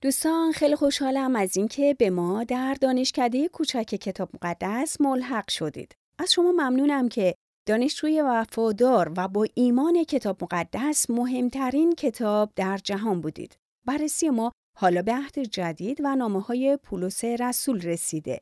دوستان خیلی خوشحالم از اینکه به ما در دانشکده کوچک کتاب مقدس ملحق شدید. از شما ممنونم که دانشجوی وفادار و با ایمان کتاب مقدس مهمترین کتاب در جهان بودید. بررسی ما حالا به عهد جدید و نامه های پولس رسول رسیده.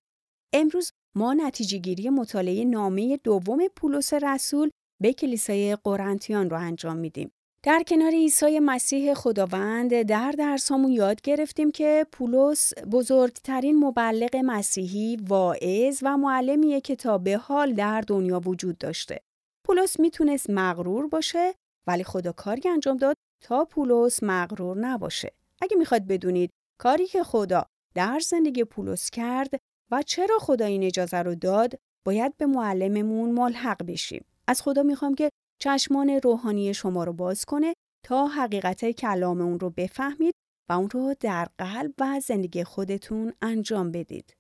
امروز ما نتیجه گیری مطالعه نامه دوم پولس رسول به کلیسای قرنتیان رو انجام میدیم. در کنار عیسی مسیح خداوند در درسامون یاد گرفتیم که پولس بزرگترین مبلغ مسیحی، واعظ و معلمیه که تا به حال در دنیا وجود داشته. پولس می‌تونست مغرور باشه ولی خدا کاری انجام داد تا پولس مغرور نباشه. اگه می‌خواد بدونید کاری که خدا در زندگی پولس کرد و چرا خدا این اجازه رو داد باید به معلممون ملحق بشیم. از خدا می‌خوام که چشمان روحانی شما رو باز کنه تا حقیقت کلام اون رو بفهمید و اون رو در قلب و زندگی خودتون انجام بدید.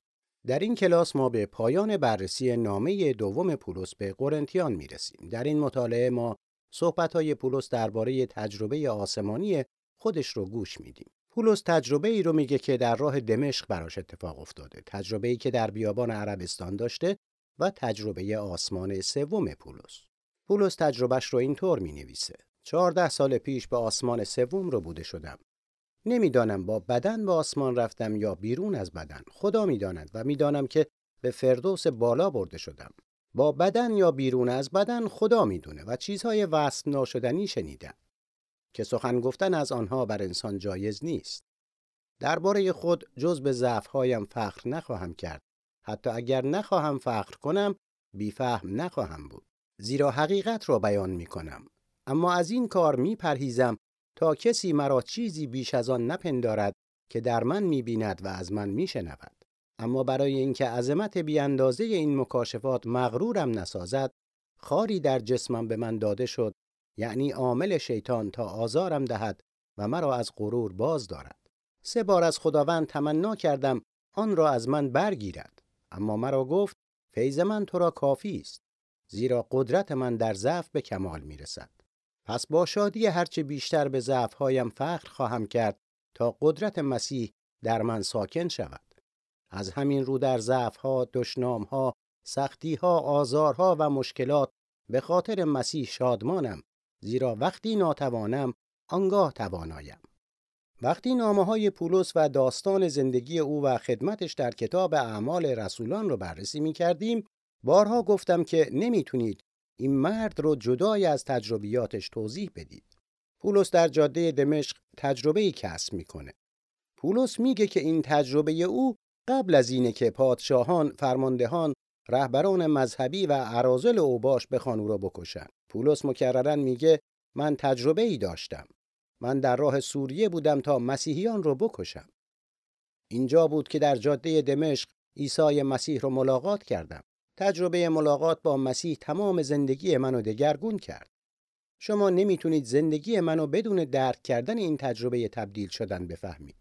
در این کلاس ما به پایان بررسی نامه دوم پولس به قرنتیان می‌رسیم. در این مطالعه ما صحبت‌های پولس درباره تجربه آسمانی خودش رو گوش میدیم. پولس تجربه ای رو میگه که در راه دمشق براش اتفاق افتاده. تجربه ای که در بیابان عربستان داشته و تجربه آسمان سوم پولس. پولس تجربهش رو اینطور می نویسه. چهارده سال پیش به آسمان سوم رو بوده شدم. نمی‌دانم با بدن به آسمان رفتم یا بیرون از بدن. خدا می‌داند و می‌دانم که به فردوس بالا برده شدم. با بدن یا بیرون از بدن خدا می‌دونه و چیزهای وصف ناشدنی شنیدم که سخن گفتن از آنها بر انسان جایز نیست. درباره خود جز به ضعفهایم فخر نخواهم کرد. حتی اگر نخواهم فخر کنم بیفهم نخواهم بود. زیرا حقیقت را بیان می کنم. اما از این کار می پرهیزم تا کسی مرا چیزی بیش از آن نپندارد که در من می بیند و از من می شنود. اما برای اینکه عظمت بیاندازه این مکاشفات مغرورم نسازد، خاری در جسمم به من داده شد، یعنی عامل شیطان تا آزارم دهد و مرا از غرور باز دارد. سه بار از خداوند تمنا کردم آن را از من برگیرد، اما مرا گفت فیض من تو را کافی است. زیرا قدرت من در ضعف به کمال می رسد. پس با شادی هرچه بیشتر به ضعفهایم فخر خواهم کرد تا قدرت مسیح در من ساکن شود. از همین رو در ضعفها، دشنامها، سختیها، آزارها و مشکلات به خاطر مسیح شادمانم زیرا وقتی ناتوانم آنگاه توانایم. وقتی نامه های پولس و داستان زندگی او و خدمتش در کتاب اعمال رسولان رو بررسی می کردیم بارها گفتم که نمی‌تونید این مرد رو جدای از تجربیاتش توضیح بدید. پولس در جاده دمشق تجربه ای کسب می‌کنه. پولس میگه که این تجربه او قبل از اینه که پادشاهان، فرماندهان، رهبران مذهبی و عرازل اوباش بخوان او را بکشن. پولس مکررن میگه من تجربه ای داشتم. من در راه سوریه بودم تا مسیحیان رو بکشم. اینجا بود که در جاده دمشق عیسی مسیح رو ملاقات کردم. تجربه ملاقات با مسیح تمام زندگی منو دگرگون کرد. شما نمی‌تونید زندگی منو بدون درک کردن این تجربه تبدیل شدن بفهمید.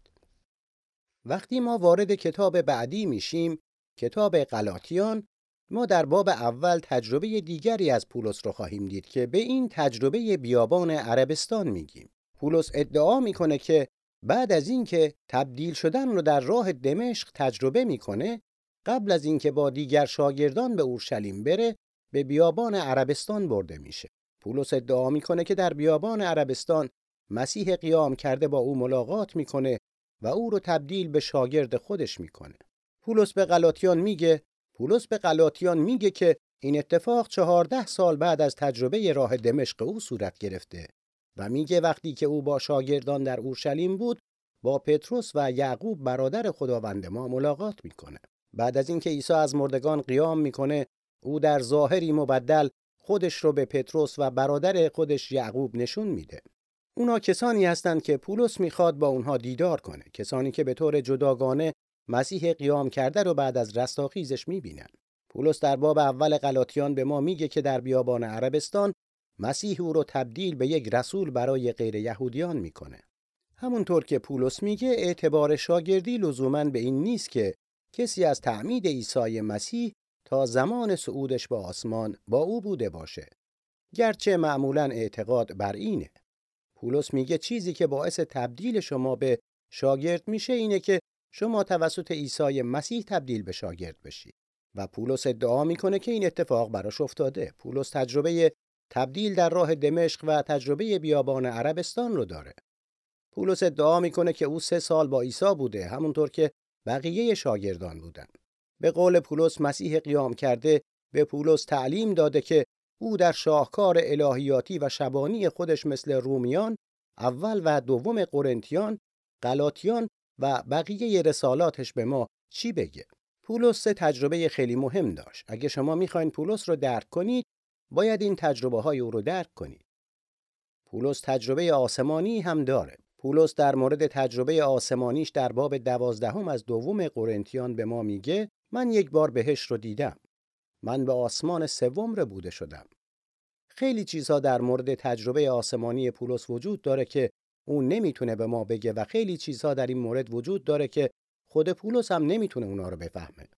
وقتی ما وارد کتاب بعدی میشیم، کتاب غلاطیان، ما در باب اول تجربه دیگری از پولس رو خواهیم دید که به این تجربه بیابان عربستان میگیم. پولس ادعا می‌کنه که بعد از اینکه تبدیل شدن رو در راه دمشق تجربه می‌کنه قبل از اینکه با دیگر شاگردان به اورشلیم بره به بیابان عربستان برده میشه. پولس ادعا می‌کنه که در بیابان عربستان مسیح قیام کرده با او ملاقات می‌کنه و او رو تبدیل به شاگرد خودش می‌کنه. پولس به غلاطیان میگه پولس به غلاطیان میگه که این اتفاق چهارده سال بعد از تجربه راه دمشق او صورت گرفته و میگه وقتی که او با شاگردان در اورشلیم بود با پتروس و یعقوب برادر خداوند ما ملاقات می‌کنه. بعد از اینکه عیسی از مردگان قیام می‌کنه او در ظاهری مبدل خودش رو به پتروس و برادر خودش یعقوب نشون میده. اونا کسانی هستند که پولس می‌خواد با اونها دیدار کنه کسانی که به طور جداگانه مسیح قیام کرده رو بعد از رستاخیزش می‌بینن. پولس در باب اول غلاطیان به ما میگه که در بیابان عربستان مسیح او رو تبدیل به یک رسول برای غیر یهودیان می‌کنه. همونطور که پولس میگه اعتبار شاگردی لزوما به این نیست که کسی از تعمید عیسی مسیح تا زمان صعودش به آسمان با او بوده باشه. گرچه معمولا اعتقاد بر اینه. پولس میگه چیزی که باعث تبدیل شما به شاگرد میشه اینه که شما توسط عیسی مسیح تبدیل به شاگرد بشید و پولس ادعا می‌کنه که این اتفاق براش افتاده. پولس تجربه تبدیل در راه دمشق و تجربه بیابان عربستان رو داره. پولس ادعا می‌کنه که او سه سال با عیسی بوده. همونطور که بقیه شاگردان بودن به قول پولس مسیح قیام کرده به پولس تعلیم داده که او در شاهکار الهیاتی و شبانی خودش مثل رومیان اول و دوم قرنتیان غلاطیان و بقیه رسالاتش به ما چی بگه؟ پولس تجربه خیلی مهم داشت. اگه شما می‌خواین پولس رو درک کنید باید این تجربه های او رو درک کنید. پولس تجربه آسمانی هم داره. پولس در مورد تجربه آسمانیش در باب دوازدهم از دوم قرنتیان به ما میگه من یک بار بهش رو دیدم من به آسمان سوم رو بوده شدم خیلی چیزها در مورد تجربه آسمانی پولس وجود داره که اون نمی‌تونه به ما بگه و خیلی چیزها در این مورد وجود داره که خود پولس هم نمی‌تونه اونا رو بفهمه.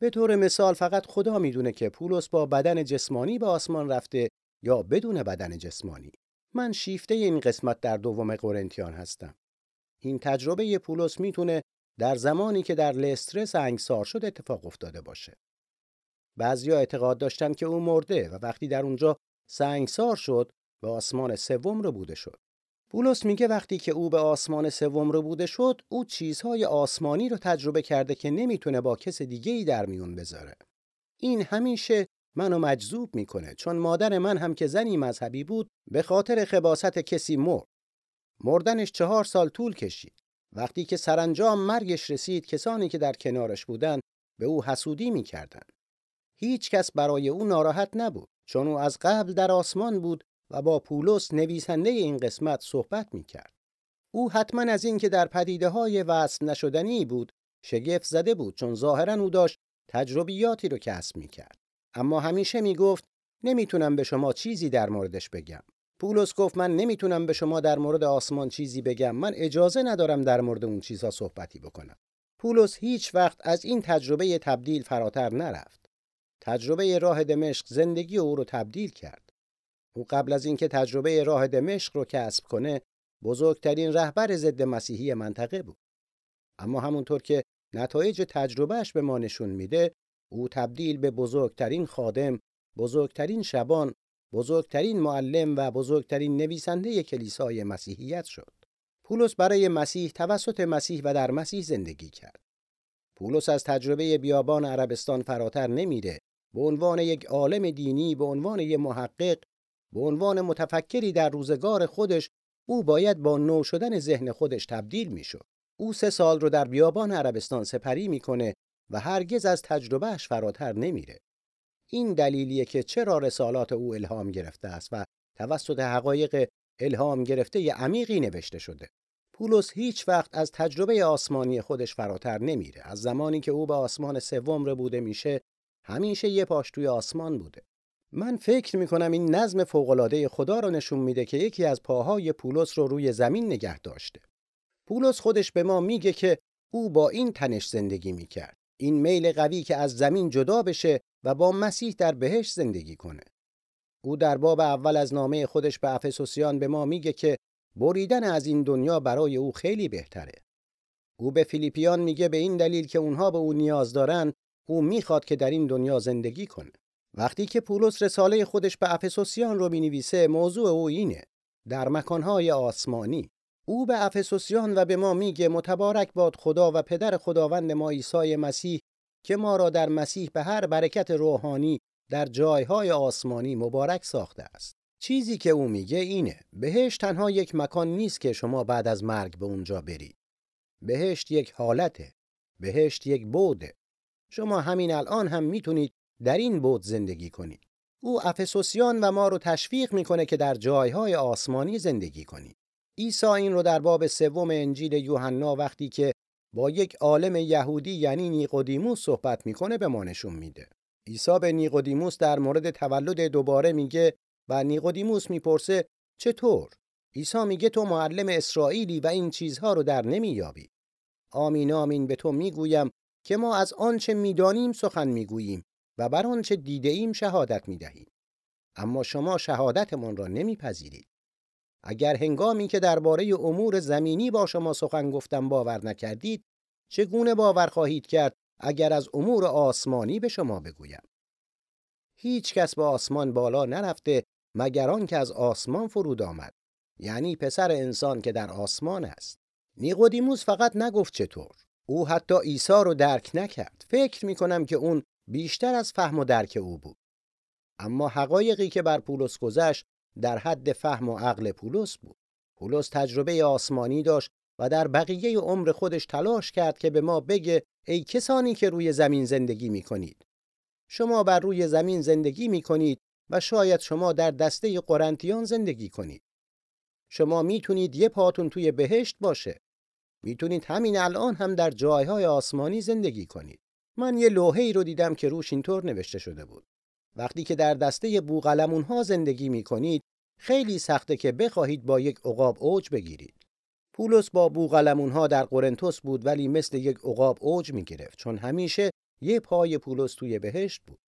به طور مثال فقط خدا می‌دونه که پولس با بدن جسمانی به آسمان رفته یا بدون بدن جسمانی. من شیفته این قسمت در دوم قرنتیان هستم. این تجربه پولس می‌تونه در زمانی که در لسترس انگسار شد اتفاق افتاده باشه. بعضیا اعتقاد داشتن که او مرده و وقتی در اونجا سنگسار شد به آسمان سوم رو بوده شد. پولس میگه وقتی که او به آسمان سوم رو بوده شد او چیزهای آسمانی رو تجربه کرده که نمی‌تونه با کس دیگه ای در میون بذاره این همیشه منو مجذوب می‌کنه چون مادر من هم که زنی مذهبی بود به خاطر خباست کسی مرد مردنش چهار سال طول کشید وقتی که سرانجام مرگش رسید کسانی که در کنارش بودن به او حسودی می‌کردن هیچ کس برای او ناراحت نبود چون او از قبل در آسمان بود و با پولس نویسنده این قسمت صحبت می کرد. او حتما از اینکه در پدیده های وصل نشدنی بود شگفت زده بود چون ظاهرا او داشت تجربیاتی رو کسب می کرد. اما همیشه می گفت نمی‌تونم به شما چیزی در موردش بگم. پولس گفت من نمی‌تونم به شما در مورد آسمان چیزی بگم من اجازه ندارم در مورد اون چیزها صحبتی بکنم. پولس هیچ وقت از این تجربه تبدیل فراتر نرفت. تجربه راه دمشق زندگی او رو تبدیل کرد. او قبل از اینکه تجربه راه دمشق رو کسب کنه بزرگترین رهبر ضد مسیحی منطقه بود اما همونطور که نتایج تجربهش به ما نشون میده او تبدیل به بزرگترین خادم بزرگترین شبان بزرگترین معلم و بزرگترین نویسنده کلیسای مسیحیت شد. پولس برای مسیح توسط مسیح و در مسیح زندگی کرد. پولس از تجربه بیابان عربستان فراتر نمیره. به عنوان یک عالم دینی به عنوان یک محقق به عنوان متفکری در روزگار خودش او باید با نو شدن ذهن خودش تبدیل می‌شد. او سه سال رو در بیابان عربستان سپری می‌کنه و هرگز از تجربهش فراتر نمیره. این دلیلیه که چرا رسالات او الهام گرفته است و توسط حقایق الهام گرفته ی عمیقی نوشته شده. پولس هیچ وقت از تجربه آسمانی خودش فراتر نمیره. از زمانی که او به آسمان سوم رو بوده میشه، همیشه یه پاش توی آسمان بوده. من فکر می کنم این نظم فوقالعاده خدا رو نشون میده که یکی از پاهای پولس رو روی زمین نگه داشته. پولس خودش به ما میگه که او با این تنش زندگی می‌کرد. این میل قوی که از زمین جدا بشه و با مسیح در بهش زندگی کنه. او در باب اول از نامه خودش به افسوسیان به ما میگه که بریدن از این دنیا برای او خیلی بهتره. او به فیلیپیان میگه به این دلیل که اونها به او نیاز دارن او می‌خواد که در این دنیا زندگی کنه. وقتی که پولس رساله خودش به افسوسیان رو می‌نویسه موضوع او اینه در مکانهای آسمانی او به افسوسیان و به ما میگه متبارک باد خدا و پدر خداوند ما عیسی مسیح که ما را در مسیح به هر برکت روحانی در جایهای آسمانی مبارک ساخته است چیزی که او میگه اینه بهشت تنها یک مکان نیست که شما بعد از مرگ به اونجا برید بهشت یک حالته بهشت یک بوده شما همین الان هم می‌تونید در این بود زندگی کنید. او افسوسیان و ما رو تشویق می‌کنه که در جایهای آسمانی زندگی کنید. عیسی این رو در باب سوم انجیل یوحنا وقتی که با یک عالم یهودی یعنی نیقودیموس صحبت می‌کنه به ما نشون میده. عیسی به نیقودیموس در مورد تولد دوباره میگه و نیقودیموس می‌پرسه چطور؟ عیسی میگه تو معلم اسرائیلی و این چیزها رو در نمییابی. آمین آمین به تو می‌گویم که ما از آنچه می‌دانیم سخن می‌گوییم و بر آنچه دیده ایم شهادت می دهیم. اما شما شهادتمان را نمیپذیرید. اگر هنگامی که درباره امور زمینی با شما سخن گفتم باور نکردید چگونه باور خواهید کرد اگر از امور آسمانی به شما بگویم؟ هیچ کس به آسمان بالا نرفته مگر آن که از آسمان فرود آمد. یعنی پسر انسان که در آسمان است. نیقودیموس فقط نگفت چطور. او حتی عیسی رو درک نکرد. فکر می کنم که اون بیشتر از فهم و درک او بود. اما حقایقی که بر پولس گذشت در حد فهم و عقل پولس بود پولس تجربه آسمانی داشت و در بقیه عمر خودش تلاش کرد که به ما بگه ای کسانی که روی زمین زندگی می کنید. شما بر روی زمین زندگی می کنید و شاید شما در دسته قرنتیان زندگی کنید. شما می‌تونید یه پاتون توی بهشت باشه. می‌تونید همین الان هم در جایهای آسمانی زندگی کنید. من یه لوحه‌ای رو دیدم که روش اینطور نوشته شده بود. وقتی که در دسته بوغلمون ها زندگی می کنید خیلی سخته که بخواهید با یک عقاب اوج بگیرید. پولس با بوغلمون ها در قرنتوس بود ولی مثل یک عقاب اوج می گرفت چون همیشه یه پای پولس توی بهشت بود.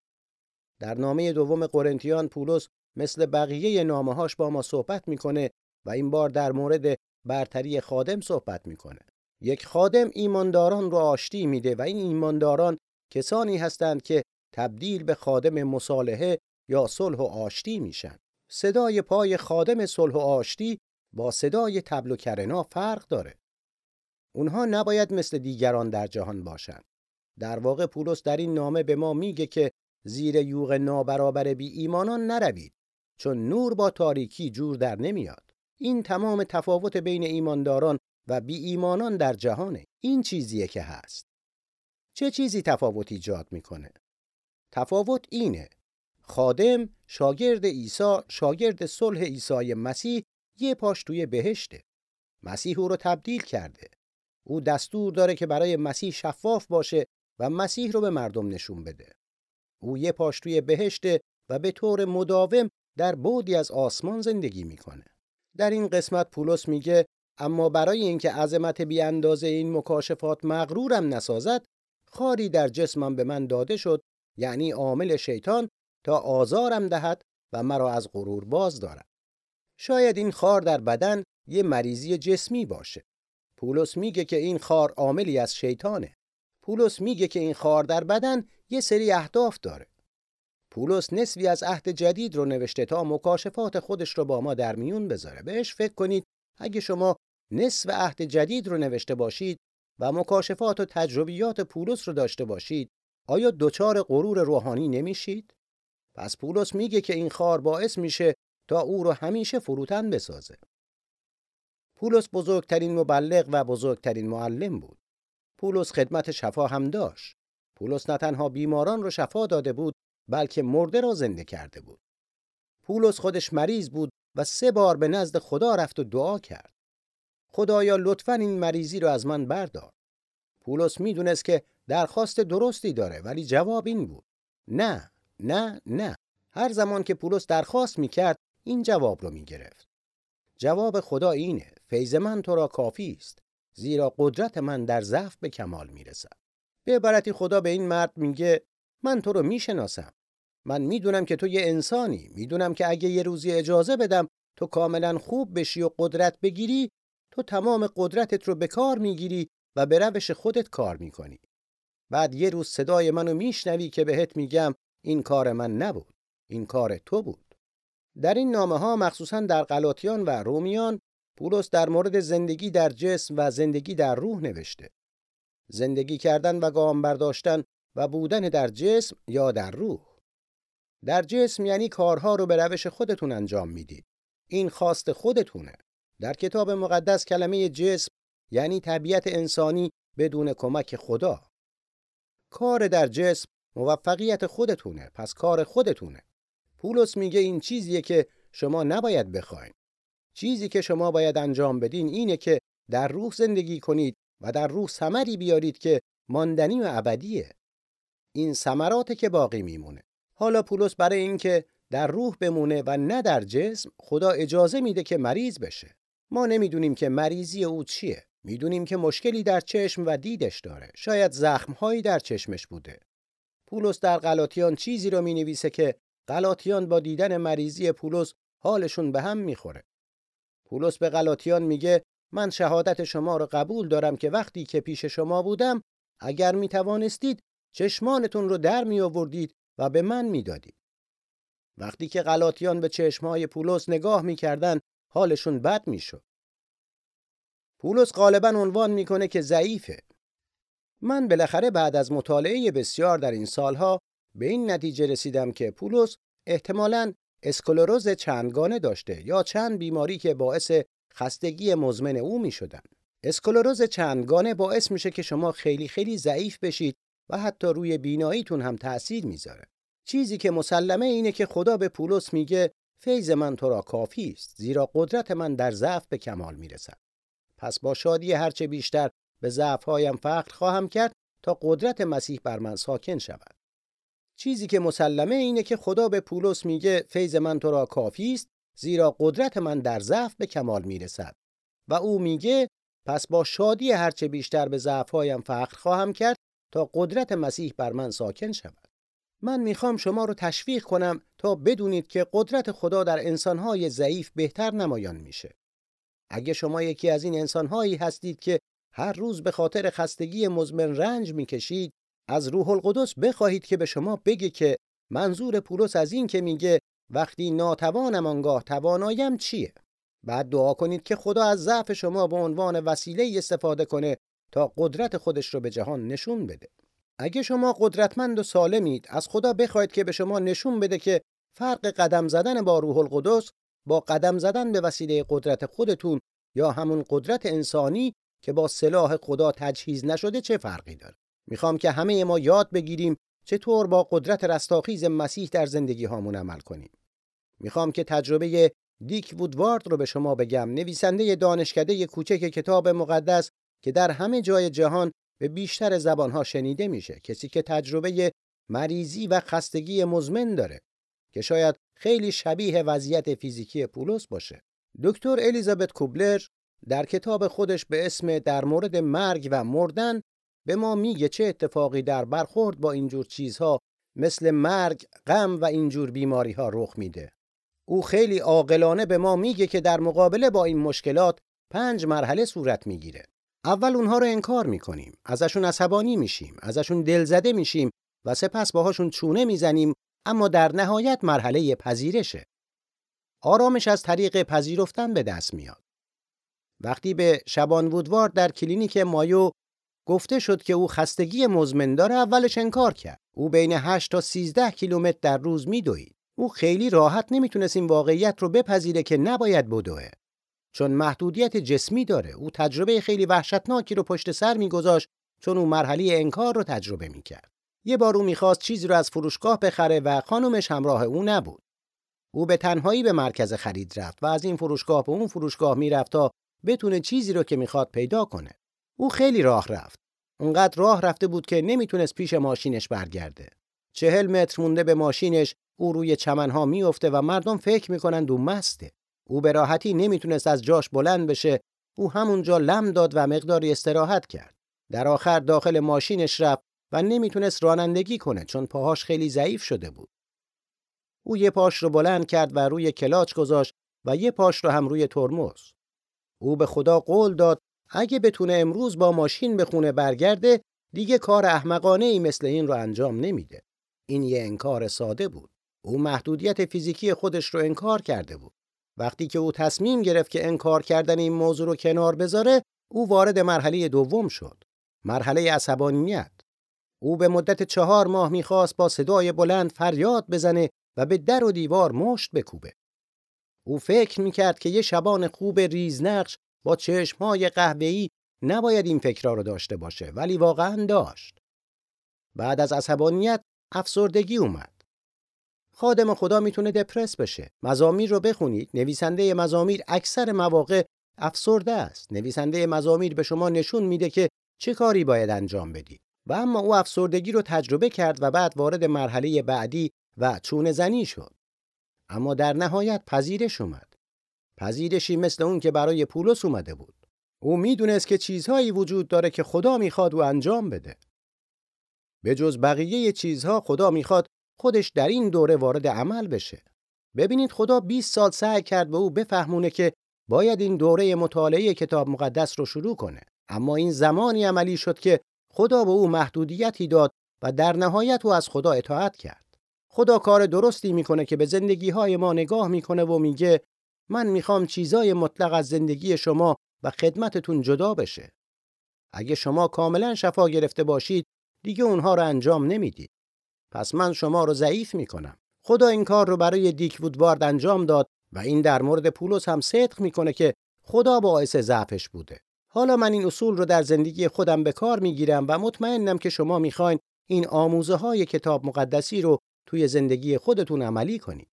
در نامه دوم قرنتیان پولس مثل بقیه نامه هاش با ما صحبت می‌کنه و این بار در مورد برتری خادم صحبت می‌کنه. یک خادم ایمانداران رو آشتی میده و این ایمانداران کسانی هستند که تبدیل به خادم مصالحه یا صلح و آشتی میشن. صدای پای خادم صلح و آشتی با صدای تبل و کرنا فرق داره. اونها نباید مثل دیگران در جهان باشند. در واقع پولس در این نامه به ما میگه که زیر یوغ نابرابر بی ایمانان نروید چون نور با تاریکی جور در نمیاد. این تمام تفاوت بین ایمانداران و بی ایمانان در جهانه. این چیزیه که هست. چه چیزی تفاوت ایجاد می‌کنه؟ تفاوت اینه. خادم، شاگرد عیسی، شاگرد صلح عیسی مسیح یه پاش توی بهشته. مسیح او رو تبدیل کرده. او دستور داره که برای مسیح شفاف باشه و مسیح رو به مردم نشون بده. او یه پاش توی بهشته و به طور مداوم در بودی از آسمان زندگی می‌کنه. در این قسمت پولس میگه اما برای اینکه عظمت بی اندازه این مکاشفات مغرورم نسازد خاری در جسمم به من داده شد یعنی عامل شیطان تا آزارم دهد و مرا از غرور باز دارد. شاید این خار در بدن یه مریضی جسمی باشه. پولس میگه که این خار عاملی از شیطانه. پولس میگه که این خار در بدن یه سری اهداف داره. پولس نصفی از عهد جدید رو نوشته تا مکاشفات خودش رو با ما در میون بذاره. بهش فکر کنید اگه شما نصف عهد جدید رو نوشته باشید و مکاشفات و تجربیات پولس رو داشته باشید آیا دچار غرور روحانی نمیشید؟ پس پولس میگه که این خار باعث میشه تا او رو همیشه فروتن بسازه. پولس بزرگترین مبلغ و بزرگترین معلم بود. پولس خدمت شفا هم داشت. پولس نه تنها بیماران رو شفا داده بود بلکه مرده را زنده کرده بود. پولس خودش مریض بود و سه بار به نزد خدا رفت و دعا کرد. خدایا لطفا این مریضی رو از من بردار. پولس می‌دونست که درخواست درستی داره ولی جواب این بود. نه، نه، نه. هر زمان که پولس درخواست می‌کرد این جواب رو می‌گرفت. جواب خدا اینه فیض من تو را کافی است زیرا قدرت من در ضعف به کمال می‌رسد. به عبارتی خدا به این مرد میگه من تو رو می‌شناسم. من می‌دونم که تو یه انسانی. می‌دونم که اگه یه روزی اجازه بدم تو کاملا خوب بشی و قدرت بگیری تو تمام قدرتت رو به کار می‌گیری و به روش خودت کار می‌کنی. بعد یه روز صدای منو میشنوی که بهت میگم این کار من نبود. این کار تو بود. در این نامه ها مخصوصا در غلاطیان و رومیان پولس در مورد زندگی در جسم و زندگی در روح نوشته. زندگی کردن و گام برداشتن و بودن در جسم یا در روح. در جسم یعنی کارها رو به روش خودتون انجام می‌دید. این خواست خودتونه. در کتاب مقدس کلمه جسم یعنی طبیعت انسانی بدون کمک خدا. کار در جسم موفقیت خودتونه پس کار خودتونه. پولس میگه این چیزیه که شما نباید بخواین. چیزی که شما باید انجام بدین اینه که در روح زندگی کنید و در روح ثمری بیارید که ماندنی و ابدیه. این ثمراته که باقی میمونه. حالا پولس برای اینکه در روح بمونه و نه در جسم خدا اجازه میده که مریض بشه. ما نمی‌دونیم که مریضی او چیه. می‌دونیم که مشکلی در چشم و دیدش داره. شاید زخمهایی در چشمش بوده. پولس در غلاطیان چیزی رو می‌نویسه که غلاطیان با دیدن مریضی پولس حالشون به هم می‌خوره. پولس به غلاطیان میگه من شهادت شما رو قبول دارم که وقتی که پیش شما بودم اگر می توانستید چشمانتون رو در می آوردید و به من می‌دادید. وقتی که غلاطیان به چشمهای پولس نگاه می‌کردن حالشون بد می‌شد. پولس غالبا عنوان می‌کنه که ضعیفه. من بالاخره بعد از مطالعه بسیار در این سالها به این نتیجه رسیدم که پولس احتمالاً اسکلروز چندگانه داشته یا چند بیماری که باعث خستگی مزمن او می شدن. اسکلروز چندگانه باعث میشه که شما خیلی خیلی ضعیف بشید و حتی روی بیناییتون هم تأثیر می‌ذاره. چیزی که مسلمه اینه که خدا به پولس میگه فیض من تو را کافی است زیرا قدرت من در ضعف به کمال می‌رسد. پس با شادی هرچه بیشتر به ضعفهایم فخر خواهم کرد تا قدرت مسیح بر من ساکن شود. چیزی که مسلمه اینه که خدا به پولس میگه فیض من تو را کافی است زیرا قدرت من در ضعف به کمال می‌رسد. و او میگه پس با شادی هرچه بیشتر به ضعفهایم فخر خواهم کرد تا قدرت مسیح بر من ساکن شود. من می‌خوام شما رو تشویق کنم تا بدونید که قدرت خدا در انسانهای ضعیف بهتر نمایان میشه. اگه شما یکی از این انسانهایی هستید که هر روز به خاطر خستگی مزمن رنج می‌کشید از روح القدس بخواهید که به شما بگه که منظور پولس از این که میگه وقتی ناتوانم آنگاه توانایم چیه؟ بعد دعا کنید که خدا از ضعف شما به عنوان وسیله استفاده کنه تا قدرت خودش رو به جهان نشون بده. اگه شما قدرتمند و سالمید از خدا بخواید که به شما نشون بده که فرق قدم زدن با روح القدس با قدم زدن به وسیله قدرت خودتون یا همون قدرت انسانی که با سلاح خدا تجهیز نشده چه فرقی داره می‌خوام که همه ما یاد بگیریم چطور با قدرت رستاخیز مسیح در زندگی هامون عمل کنیم. می‌خوام که تجربه دیک وودوارد رو به شما بگم نویسنده دانشکده کوچک کتاب مقدس که در همه جای جهان به بیشتر زبانها شنیده میشه کسی که تجربه مریضی و خستگی مزمن داره که شاید خیلی شبیه وضعیت فیزیکی پولس باشه دکتر الیزابت کوبلر در کتاب خودش به اسم در مورد مرگ و مردن به ما میگه چه اتفاقی در برخورد با اینجور چیزها مثل مرگ، غم و اینجور بیماری ها رخ میده. او خیلی عاقلانه به ما میگه که در مقابله با این مشکلات پنج مرحله صورت می‌گیره. اول اونها رو انکار می‌کنیم، ازشون عصبانی میشیم، ازشون دلزده میشیم و سپس باهاشون چونه می‌زنیم اما در نهایت مرحله پذیرشه. آرامش از طریق پذیرفتن به دست میاد. وقتی به شبان وودوارد در کلینیک مایو گفته شد که او خستگی مزمن داره اولش انکار کرد. او بین 8 تا 13 کیلومتر در روز میدوید. او خیلی راحت نمی‌تونست این واقعیت رو بپذیره که نباید بدوه. چون محدودیت جسمی داره. او تجربه خیلی وحشتناکی رو پشت سر میگذاشت چون او مرحله انکار رو تجربه می‌کرد. یه بار او می‌خواست چیزی رو از فروشگاه بخره و خانومش همراه او نبود او به تنهایی به مرکز خرید رفت و از این فروشگاه به اون فروشگاه می‌رفت تا بتونه چیزی رو که می‌خواد پیدا کنه او خیلی راه رفت. اونقدر راه رفته بود که نمی‌تونست پیش ماشینش برگرده. چهل متر مونده به ماشینش او روی چمنها میفته و مردم فکر می‌کنند او مسته. او به راحتی نمی‌تونست از جاش بلند بشه. او همونجا لم داد و مقداری استراحت کرد. در آخر داخل ماشینش رفت و نمی‌تونست رانندگی کنه چون پاهاش خیلی ضعیف شده بود. او یه پاش رو بلند کرد و روی کلاچ گذاشت و یه پاش رو هم روی ترمز. او به خدا قول داد اگه بتونه امروز با ماشین به خونه برگرده دیگه کار احمقانه ای مثل این رو انجام نمیده. این یه انکار ساده بود. او محدودیت فیزیکی خودش رو انکار کرده بود. وقتی که او تصمیم گرفت که انکار کردن این موضوع رو کنار بذاره، او وارد مرحله دوم شد. مرحله عصبانیت. او به مدت چهار ماه می‌خواست با صدای بلند فریاد بزنه و به در و دیوار مشت بکوبه. او فکر می‌کرد که یه شبان خوب ریزنقش با چشمهای قهوه‌ای نباید این فکرها رو داشته باشه ولی واقعا داشت. بعد از عصبانیت افسردگی اومد. خادم خدا می‌تونه دپرس بشه. مزامیر رو بخونید. نویسنده مزامیر اکثر مواقع افسرده است. نویسنده مزامیر به شما نشون میده که چه کاری باید انجام بدید. و اما او افسردگی رو تجربه کرد و بعد وارد مرحله بعدی و چونه زنی شد. اما در نهایت پذیرش اومد. پذیرشی مثل اون که برای پولس اومده بود. او می‌دونست که چیزهایی وجود داره که خدا می‌خواد و انجام بده. به جز بقیه چیزها خدا می‌خواد خودش در این دوره وارد عمل بشه. ببینید خدا 20 سال سعی کرد به او بفهمونه که باید این دوره مطالعه کتاب مقدس رو شروع کنه اما این زمانی عملی شد که خدا به او محدودیتی داد و در نهایت او از خدا اطاعت کرد. خدا کار درستی می‌کنه که به زندگی های ما نگاه می‌کنه و میگه من می‌خوام چیزای مطلق از زندگی شما و خدمتتون جدا بشه. اگه شما کاملا شفا گرفته باشید دیگه اونها رو انجام نمی‌دید. پس من شما رو ضعیف می‌کنم. خدا این کار رو برای دیک وودوارد انجام داد و این در مورد پولس هم صدق می‌کنه که خدا باعث ضعفش بوده. حالا من این اصول رو در زندگی خودم به کار می‌گیرم و مطمئنم که شما می‌خواین این آموزه های کتاب مقدسی رو توی زندگی خودتون عملی کنید.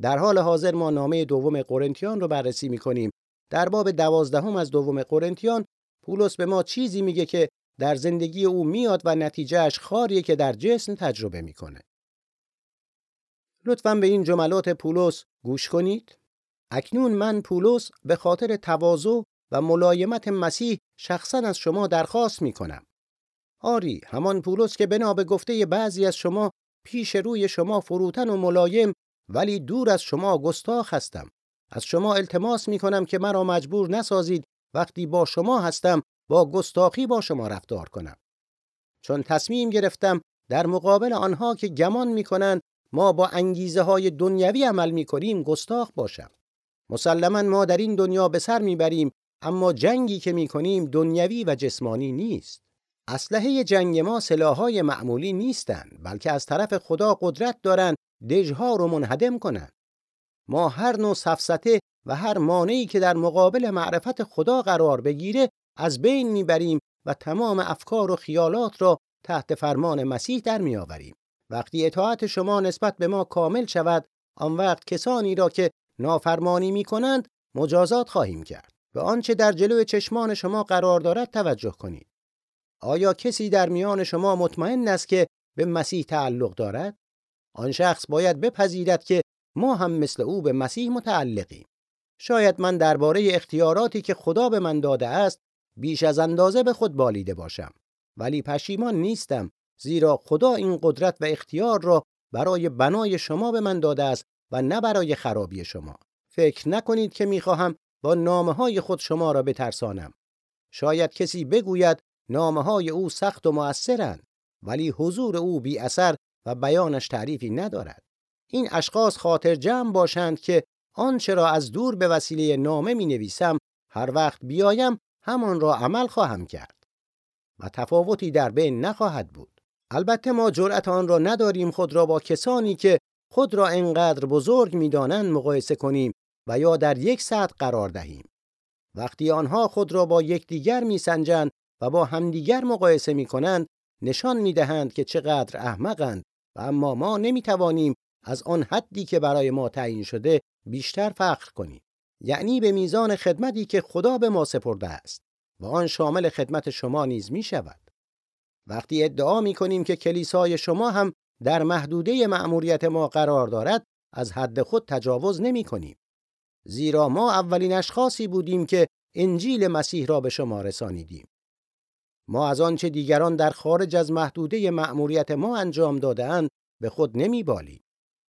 در حال حاضر ما نامه دوم قرنتیان رو بررسی می‌کنیم. در باب دوازدهم از دوم قرنتیان پولس به ما چیزی میگه که در زندگی او میاد و نتیجهش خاریه که در جسم تجربه می‌کنه. لطفا به این جملات پولس گوش کنید. اکنون من پولس به خاطر تواضع و ملایمت مسیح شخصا از شما درخواست می کنم. آری همان پولس که بنا به گفته بعضی از شما پیش روی شما فروتن و ملایم ولی دور از شما گستاخ هستم. از شما التماس می کنم که مرا مجبور نسازید وقتی با شما هستم با گستاخی با شما رفتار کنم. چون تصمیم گرفتم در مقابل آنها که گمان می کنند ما با انگیزه های دنیوی عمل می کنیم گستاخ باشم. مسلما ما در این دنیا به سر می‌بریم اما جنگی که می‌کنیم دنیوی و جسمانی نیست. اسلحه جنگ ما سلاحهای معمولی نیستند بلکه از طرف خدا قدرت دارند دژها رو منهدم کنند. ما هر نوع سفسته و هر مانعی که در مقابل معرفت خدا قرار بگیره از بین می‌بریم و تمام افکار و خیالات را تحت فرمان مسیح در میآوریم. وقتی اطاعت شما نسبت به ما کامل شود آن وقت کسانی را که نافرمانی می‌کنند مجازات خواهیم کرد. به آنچه در جلوی چشمان شما قرار دارد توجه کنید. آیا کسی در میان شما مطمئن است که به مسیح تعلق دارد؟ آن شخص باید بپذیرد که ما هم مثل او به مسیح متعلقیم. شاید من درباره اختیاراتی که خدا به من داده است بیش از اندازه به خود بالیده باشم ولی پشیمان نیستم زیرا خدا این قدرت و اختیار را برای بنای شما به من داده است و نه برای خرابی شما فکر نکنید که می‌خواهم با نامه های خود شما را بترسانم. شاید کسی بگوید نامه های او سخت و مؤثرند ولی حضور او بی اثر و بیانش تعریفی ندارد. این اشخاص خاطر جمع باشند که آنچه را از دور به وسیله نامه می نویسم هر وقت بیایم همان را عمل خواهم کرد. و تفاوتی در بین نخواهد بود. البته ما جرأت آن را نداریم خود را با کسانی که خود را انقدر بزرگ می‌دانند مقایسه کنیم. و یا در یک سطح قرار دهیم. وقتی آنها خود را با یکدیگر میسنجند و با همدیگر مقایسه می‌کنند نشان می‌دهند که چقدر احمقند. و اما ما نمی‌توانیم از آن حدی که برای ما تعیین شده بیشتر فخر کنیم. یعنی به میزان خدمتی که خدا به ما سپرده است. و آن شامل خدمت شما نیز می شود وقتی ادعا می کنیم که کلیسای شما هم در محدوده مأموریت ما قرار دارد از حد خود تجاوز نمی کنیم زیرا ما اولین اشخاصی بودیم که انجیل مسیح را به شما رسانیدیم. ما از آنچه دیگران در خارج از محدوده مأموریت ما انجام دادهاند به خود نمیبالیم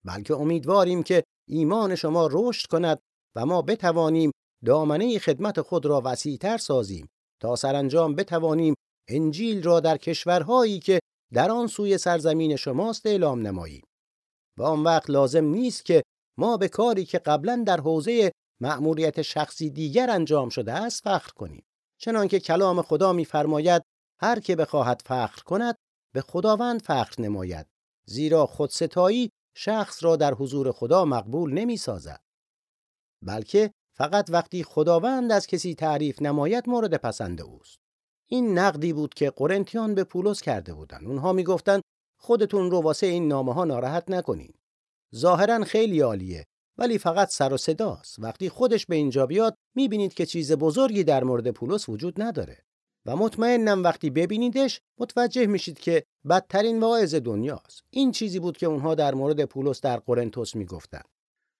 بلکه امیدواریم که ایمان شما رشد کند و ما بتوانیم دامنه خدمت خود را وسیعتر سازیم تا سرانجام بتوانیم انجیل را در کشورهایی که در آن سوی سرزمین شماست اعلام نماییم و آن وقت لازم نیست که ما به کاری که قبلا در حوزه مأموریت شخصی دیگر انجام شده است فخر کنیم. چنانکه کلام خدا می‌فرماید هر که بخواهد فخر کند به خداوند فخر نماید. زیرا خودستایی شخص را در حضور خدا مقبول نمی‌سازد. بلکه فقط وقتی خداوند از کسی تعریف نماید مورد پسند اوست. این نقدی بود که قرنتیان به پولس کرده بودند. اونها می‌گفتند خودتون رو واسه این نامه ها ناراحت نکنین. ظاهرا خیلی عالیه ولی فقط سر و صداست. وقتی خودش به اینجا بیاد می‌بینید که چیز بزرگی در مورد پولس وجود نداره. و مطمئنم وقتی ببینیدش متوجه میشید که بدترین واعظ دنیاست. این چیزی بود که اونها در مورد پولس در قرنتوس می‌گفتن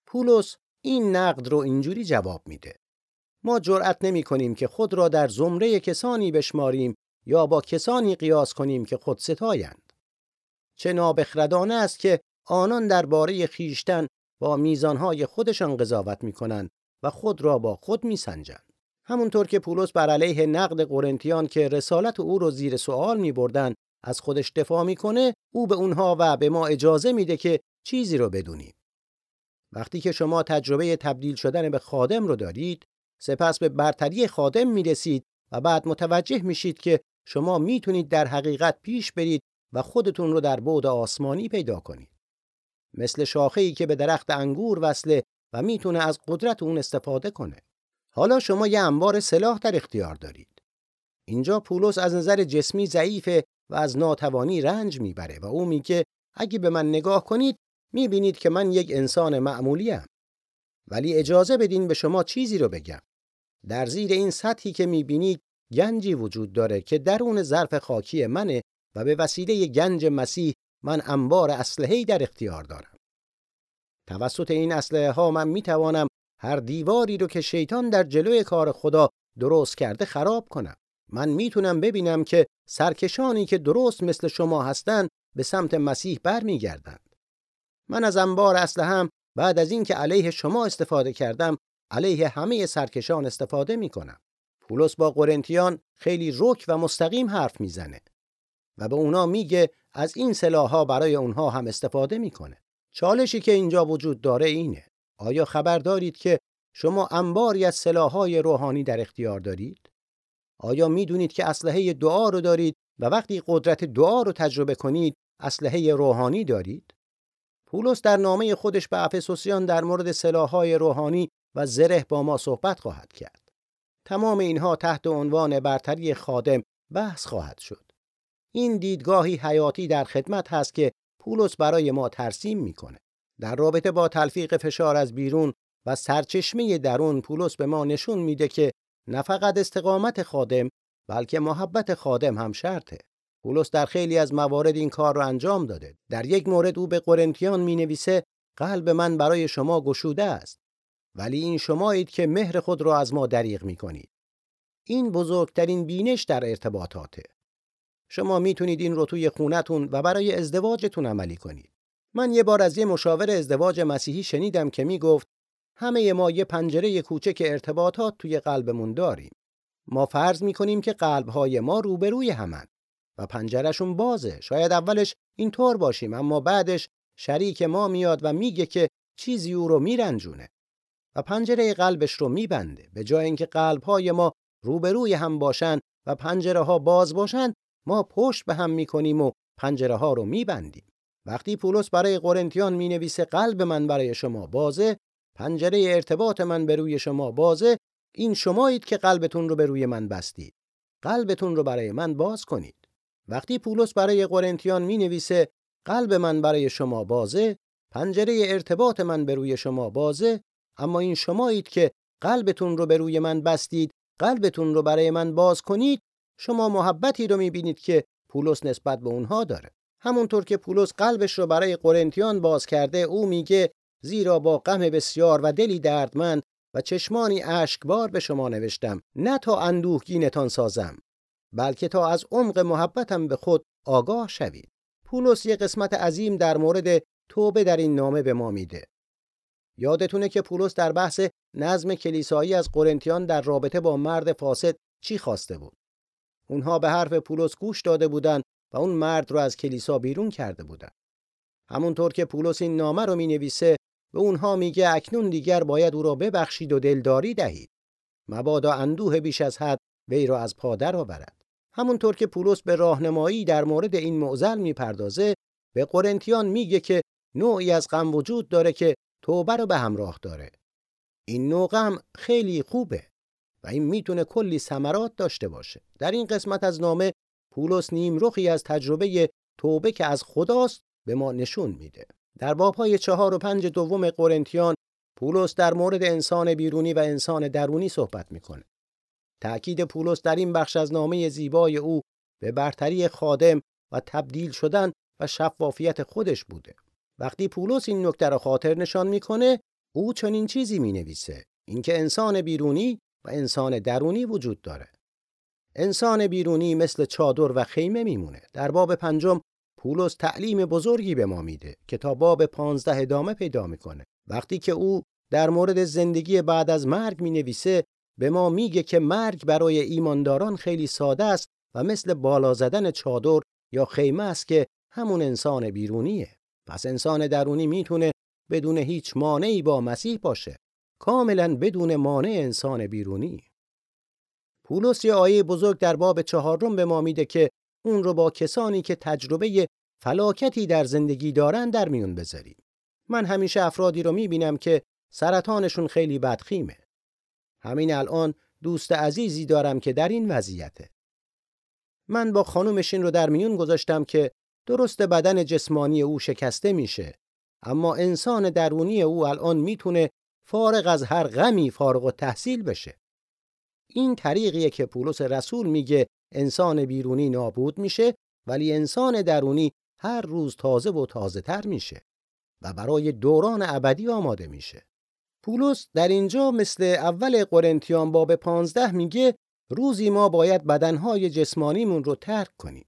پولس این نقد رو اینجوری جواب میده. ما جرأت نمی کنیم که خود را در زمره کسانی بشماریم یا با کسانی قیاس کنیم که خود ستایند. چه نابخردانه است که آنان درباره خیشتن با میزانهای خودشان قضاوت می‌کنند و خود را با خود میسنجند. همونطور که پولس بر علیه نقد قرنتیان که رسالت او رو زیر سوال می بردن از خودش دفاع می‌کنه او به اونها و به ما اجازه میده که چیزی رو بدونیم. وقتی که شما تجربه تبدیل شدن به خادم رو دارید سپس به برتری خادم می‌رسید و بعد متوجه میشید که شما می‌تونید در حقیقت پیش برید و خودتون رو در بعد آسمانی پیدا کنید. مثل شاخه ای که به درخت انگور وصله و می‌تونه از قدرت اون استفاده کنه. حالا شما یه انبار سلاح در اختیار دارید. اینجا پولس از نظر جسمی ضعیفه و از ناتوانی رنج می‌بره و او میگه اگه به من نگاه کنید می‌بینید که من یک انسان معمولی ولی اجازه بدین به شما چیزی رو بگم. در زیر این سطحی که می‌بینید گنجی وجود داره که درون ظرف خاکی منه و به وسیله گنج مسیح من انبار اسلحه‌ای در اختیار دارم. توسط این اسلحه ها من می‌توانم هر دیواری رو که شیطان در جلوی کار خدا درست کرده خراب کنم. من می‌تونم ببینم که سرکشانی که درست مثل شما هستند به سمت مسیح برمیگردند. من از انبار اسلحه‌ام بعد از اینکه علیه شما استفاده کردم علیه همه سرکشان استفاده می‌کنم. پولس با قرنتیان خیلی رک و مستقیم حرف می‌زنه و به اونا میگه از این سلاحها برای اونها هم استفاده می‌کنه. چالشی که اینجا وجود داره اینه. آیا خبر دارید که شما انباری از سلاحهای روحانی در اختیار دارید؟ آیا می‌دونید که اسلحه دعا رو دارید و وقتی قدرت دعا رو تجربه کنید اسلحه روحانی دارید؟ پولس در نامه خودش به افسوسیان در مورد سلاحهای روحانی و زره با ما صحبت خواهد کرد. تمام اینها تحت عنوان برتری خادم بحث خواهد شد. این دیدگاهی حیاتی در خدمت هست که پولس برای ما ترسیم می‌کنه. در رابطه با تلفیق فشار از بیرون و سرچشمه درون پولس به ما نشون میده که نه فقط استقامت خادم بلکه محبت خادم هم شرطه. پولس در خیلی از موارد این کار را انجام داده. در یک مورد او به قرنتیان می نویسه قلب من برای شما گشوده است. ولی این شمایید که مهر خود را از ما دریغ می کنید. این بزرگترین بینش در ارتباطاته. شما می‌تونید این رو توی خونتون و برای ازدواجتون عملی کنید. من یه بار از یه مشاور ازدواج مسیحی شنیدم که می‌گفت همه ما یه پنجره کوچک ارتباطات توی قلبمون داریم. ما فرض می‌کنیم که قلبهای ما روبروی همن و پنجرهشون بازه. شاید اولش اینطور باشیم اما بعدش شریک ما میاد و میگه که چیزی او رو میرنجونه و پنجره قلبش رو میبنده. به جای اینکه قلبهای ما روبروی هم باشن و پنجره ها باز باشن ما پشت به هم می‌کنیم و پنجره ها رو میبندیم. وقتی پولس برای قرنتیان می نویسه قلب من برای شما بازه پنجره ارتباط من به روی شما بازه این شمایید که قلبتون رو به روی من بستید قلبتون رو برای من باز کنید وقتی پولس برای قرنتیان می نویسه قلب من برای شما بازه پنجره ارتباط من به روی شما بازه اما این شمایید که قلبتون رو به روی من بستید قلبتون رو برای من باز کنید شما محبتی رو می بینید که پولس نسبت به اونها داره. همونطور که پولس قلبش رو برای قرنتیان باز کرده او میگه زیرا با غم بسیار و دلی دردمند و چشمانی اشکبار به شما نوشتم نه تا اندوهگینتان سازم بلکه تا از عمق محبتم به خود آگاه شوید. پولس یه قسمت عظیم در مورد توبه در این نامه به ما میده. یادتونه که پولس در بحث نظم کلیسایی از قرنتیان در رابطه با مرد فاسد چی خواسته بود؟ اونها به حرف پولس گوش داده بودند و اون مرد رو از کلیسا بیرون کرده بودن. همونطور که پولس این نامه رو می نویسه به اونها میگه اکنون دیگر باید او را ببخشید و دلداری دهید. مبادا اندوه بیش از حد وی را از پادر آورد. همونطور که پولس به راهنمایی در مورد این معضل می‌پردازه به قرنتیان میگه که نوعی از غم وجود داره که توبه رو به همراه داره. این نوع غم خیلی خوبه و این می‌تونه کلی ثمرات داشته باشه. در این قسمت از نامه پولس رخی از تجربه توبه که از خداست به ما نشون میده. در بابهای چهار و پنج دوم قرنتیان پولس در مورد انسان بیرونی و انسان درونی صحبت می‌کنه. تأکید پولس در این بخش از نامه زیبای او به برتری خادم و تبدیل شدن و شفافیت خودش بوده. وقتی پولس این نکته را خاطر نشان می‌کنه، او چنین چیزی می‌نویسه: اینکه انسان بیرونی و انسان درونی وجود داره. انسان بیرونی مثل چادر و خیمه میمونه. در باب پنجم پولس تعلیم بزرگی به ما میده که تا باب پانزده ادامه پیدا می‌کنه. وقتی که او در مورد زندگی بعد از مرگ می نویسه به ما میگه که مرگ برای ایمانداران خیلی ساده است و مثل بالا زدن چادر یا خیمه است که همون انسان بیرونیه. پس انسان درونی می‌تونه بدون هیچ مانعی با مسیح باشه. کاملا بدون مانع انسان بیرونی. پولس یه آیه بزرگ در باب چهارم به ما میده که اون رو با کسانی که تجربه فلاکتی در زندگی دارن در میون بذاریم. من همیشه افرادی رو می‌بینم که سرطانشون خیلی بدخیمه. همین الان دوست عزیزی دارم که در این وضعیته. من با خانومش این رو در میون گذاشتم که درست بدن جسمانی او شکسته میشه اما انسان درونی او الان می‌تونه فارغ از هر غمی فارغ و تحصیل بشه. این طریقیه که پولس رسول میگه انسان بیرونی نابود میشه ولی انسان درونی هر روز تازه و تازه تر میشه و برای دوران ابدی آماده میشه. پولس در اینجا مثل اول قرنتیان باب 15 میگه روزی ما باید بدنهای جسمانیمون رو ترک کنیم.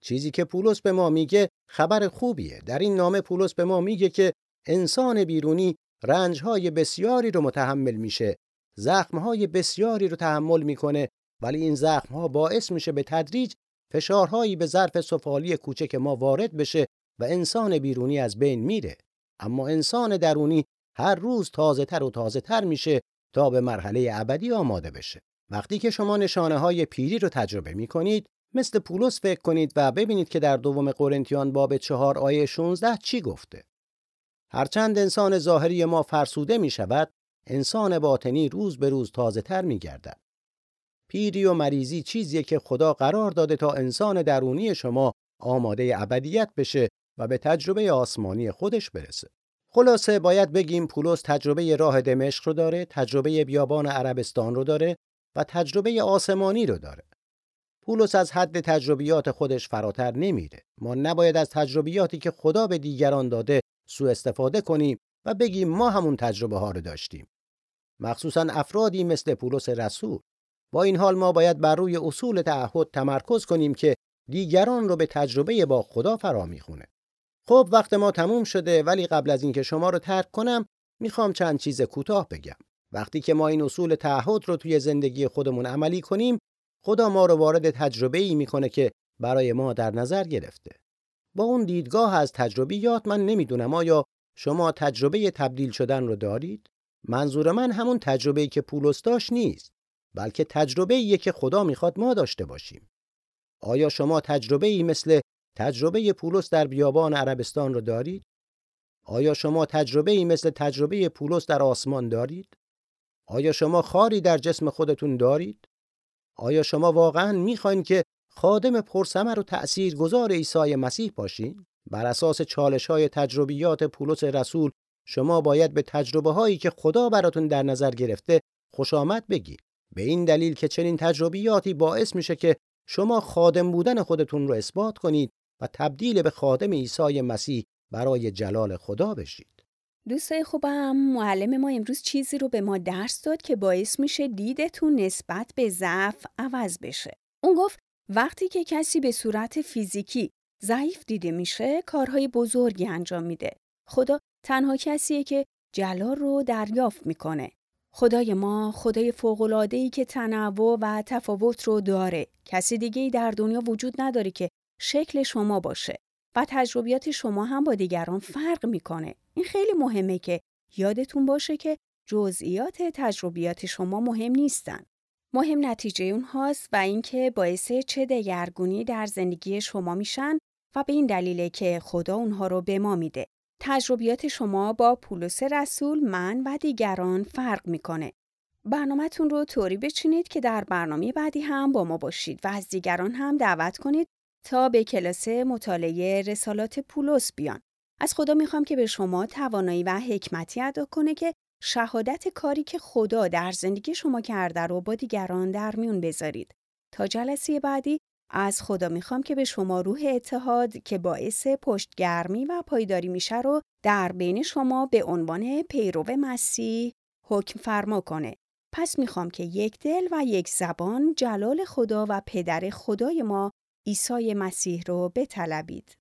چیزی که پولس به ما میگه خبر خوبیه. در این نامه پولس به ما میگه که انسان بیرونی رنجهای بسیاری رو متحمل میشه. زخمهای بسیاری رو تحمل می‌کنه ولی این زخمها باعث میشه به تدریج فشارهایی به ظرف سفالی کوچک ما وارد بشه و انسان بیرونی از بین میره. اما انسان درونی هر روز تازه تر و تازه تر میشه تا به مرحله ابدی آماده بشه. وقتی که شما نشانه های پیری رو تجربه می کنید مثل پولس فکر کنید و ببینید که در دوم قرنتیان باب چهار آیه 16 چی گفته. هرچند انسان ظاهری ما فرسوده می شود، انسان باطنی روز به روز تازه تر می گردد. پیری و مریضی چیزیه که خدا قرار داده تا انسان درونی شما آماده ابدیت بشه و به تجربه آسمانی خودش برسه. خلاصه باید بگیم پولس تجربه راه دمشق رو داره، تجربه بیابان عربستان رو داره و تجربه آسمانی رو داره. پولس از حد تجربیات خودش فراتر نمیره. ما نباید از تجربیاتی که خدا به دیگران داده سوء استفاده کنیم و بگیم ما همون تجربه ها رو داشتیم. مخصوصا افرادی مثل پولس رسول. با این حال ما باید بر روی اصول تعهد تمرکز کنیم که دیگران رو به تجربه با خدا فرا می‌خونه. خب وقت ما تموم شده ولی قبل از اینکه شما رو ترک کنم می‌خوام چند چیز کوتاه بگم. وقتی که ما این اصول تعهد رو توی زندگی خودمون عملی کنیم خدا ما رو وارد تجربه ای می‌کنه که برای ما در نظر گرفته. با اون دیدگاه از تجربیات من نمی‌دونم آیا شما تجربه تبدیل شدن رو دارید؟ منظور من همون تجربه‌ای که پولس داشت نیست، بلکه تجربه ایه که خدا می‌خواد ما داشته باشیم. آیا شما تجربه ای مثل تجربه پولس در بیابان عربستان رو دارید؟ آیا شما تجربه ای مثل تجربه پولس در آسمان دارید؟ آیا شما خاری در جسم خودتون دارید؟ آیا شما واقعا می‌خواین که خادم پرسمر و تأثیر گذار عیسی مسیح باشین؟ بر اساس چالش های تجربیات پولس رسول شما باید به تجربه هایی که خدا براتون در نظر گرفته خوش آمد بگید. به این دلیل که چنین تجربیاتی باعث میشه که شما خادم بودن خودتون رو اثبات کنید و تبدیل به خادم عیسی مسیح برای جلال خدا بشید. دوستای خوبم معلم ما امروز چیزی رو به ما درس داد که باعث میشه دیدتون نسبت به ضعف عوض بشه. اون گفت وقتی که کسی به صورت فیزیکی ضعیف دیده میشه کارهای بزرگی انجام میده. خدا تنها کسیه که جلال رو دریافت می‌کنه. خدای ما خدای فوق‌العاده‌ای که تنوع و تفاوت رو داره. کسی دیگه ای در دنیا وجود نداره که شکل شما باشه و تجربیات شما هم با دیگران فرق می‌کنه. این خیلی مهمه که یادتون باشه که جزئیات تجربیات شما مهم نیستن. مهم نتیجه اونهاست و اینکه باعث چه دگرگونی در زندگی شما میشن و به این دلیله که خدا اونها رو به ما میده. تجربیات شما با پولس رسول من و دیگران فرق می‌کنه. برنامهتون رو طوری بچینید که در برنامه بعدی هم با ما باشید و از دیگران هم دعوت کنید تا به کلاس مطالعه رسالات پولس بیان. از خدا می‌خوام که به شما توانایی و حکمتی ادا کنه که شهادت کاری که خدا در زندگی شما کرده رو با دیگران در میون بذارید. تا جلسه بعدی از خدا می‌خوام که به شما روح اتحاد که باعث پشتگرمی و پایداری میشه رو در بین شما به عنوان پیرو مسیح حکم فرما کنه. پس می‌خوام که یک دل و یک زبان جلال خدا و پدر خدای ما عیسی مسیح رو بطلبید.